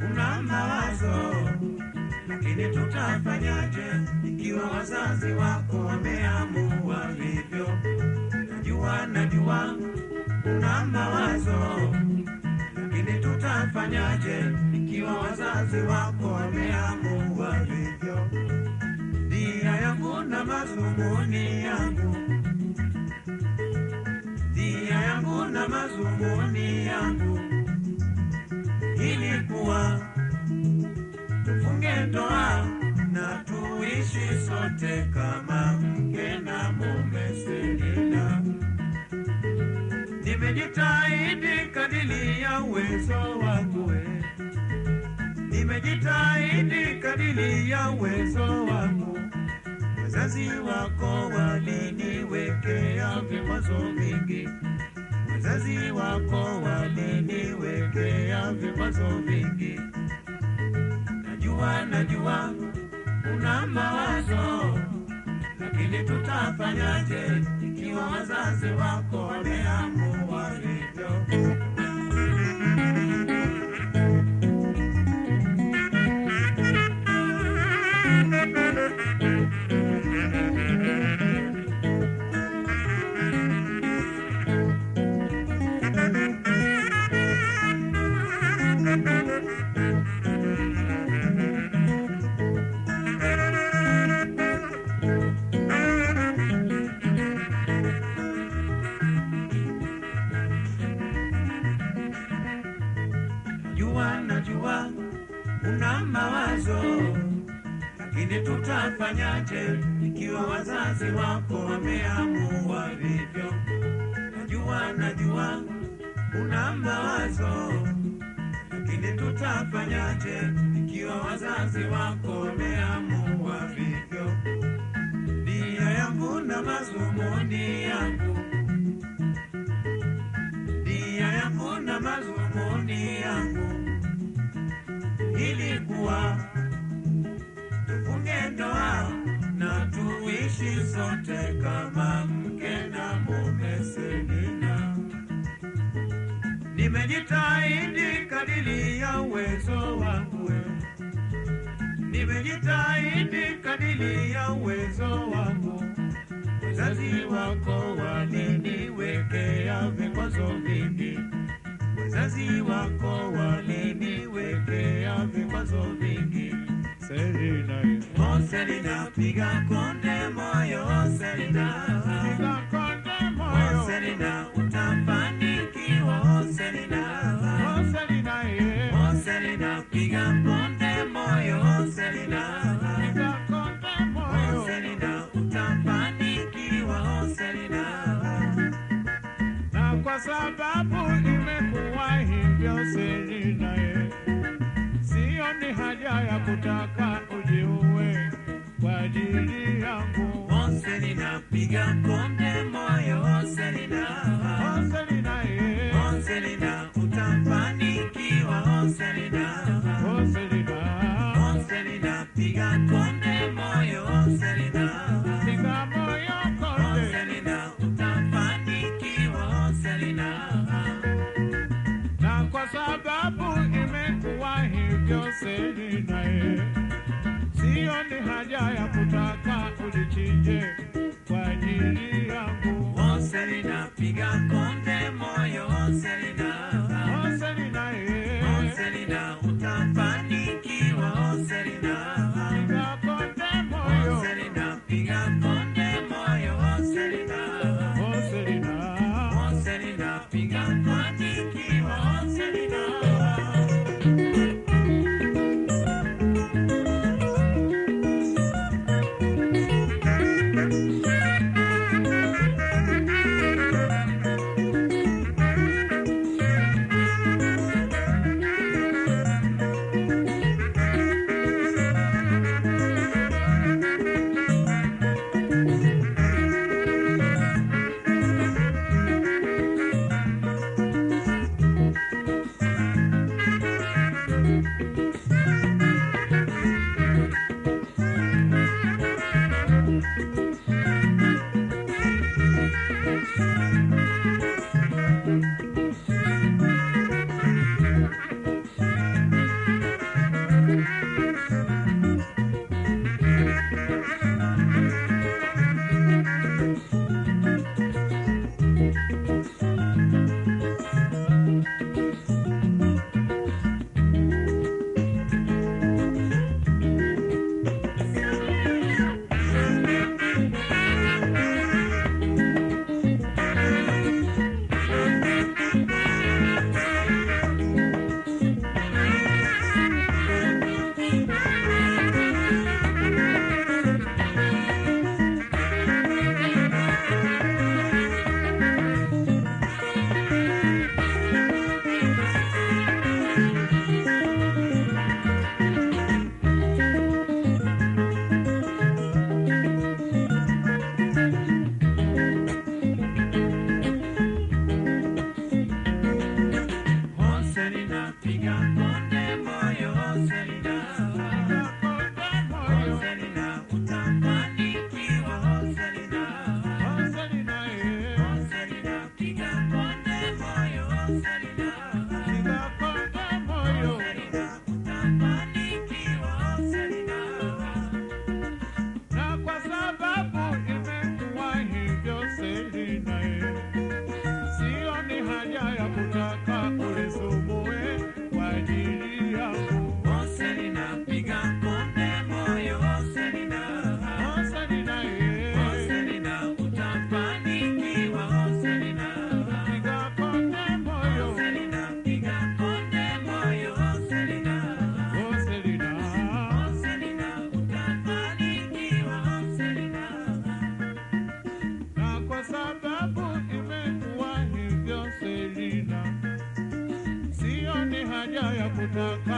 una mawazo, lakini tutafanyaje ikiwa wazazi wako wameamua hivyo? Najua, najua una mawazo, lakini tutafanyaje ikiwa wazazi wako wameamua hivyo? Nia yangu na mazumuni yangu, nia yangu na mazumuni yangu ilikuwa sote kama mke na mume. Nimejitahidi kadili ya uwezo wangu, nimejitahidi kadili ya uwezo wangu. Wazazi wako waliniwekea vikwazo vingi, wazazi wako waliniwekea vikwazo vingi. Najua, najua una mawazo, lakini tutafanyaje ikiwa wazazi wako wameamua lakini tutafanyaje ikiwa wazazi wako wameamua vivyo? Najua, najua una mawazo, lakini tutafanyaje ikiwa wazazi wako wameamua vivyo? Nia yangu na mazumuni mke na mume. Selina, nimejitahidi kadiri ya uwezo wangu, nimejitahidi ya uwezo wangu. Wazazi wako waliniwekea vikwazo vingi, wazazi wako waliniwekea vikwazo vingi. Selina, Oh, Selina, piga konde moyo, sababu imekuwa hivyo Selina, yeah. sioni haja ya kutaka ujiue kwa ajili yangu. Piga konde moyo, Selina. Yeah. Utafanikiwa, Selina. Selina, Selina, piga konde moyo, piga moyo konde. Selina, utafanikiwa, na kwa sababu imekuwa hivyo sioni haja ya kutaka ujichinje serenidad. Música the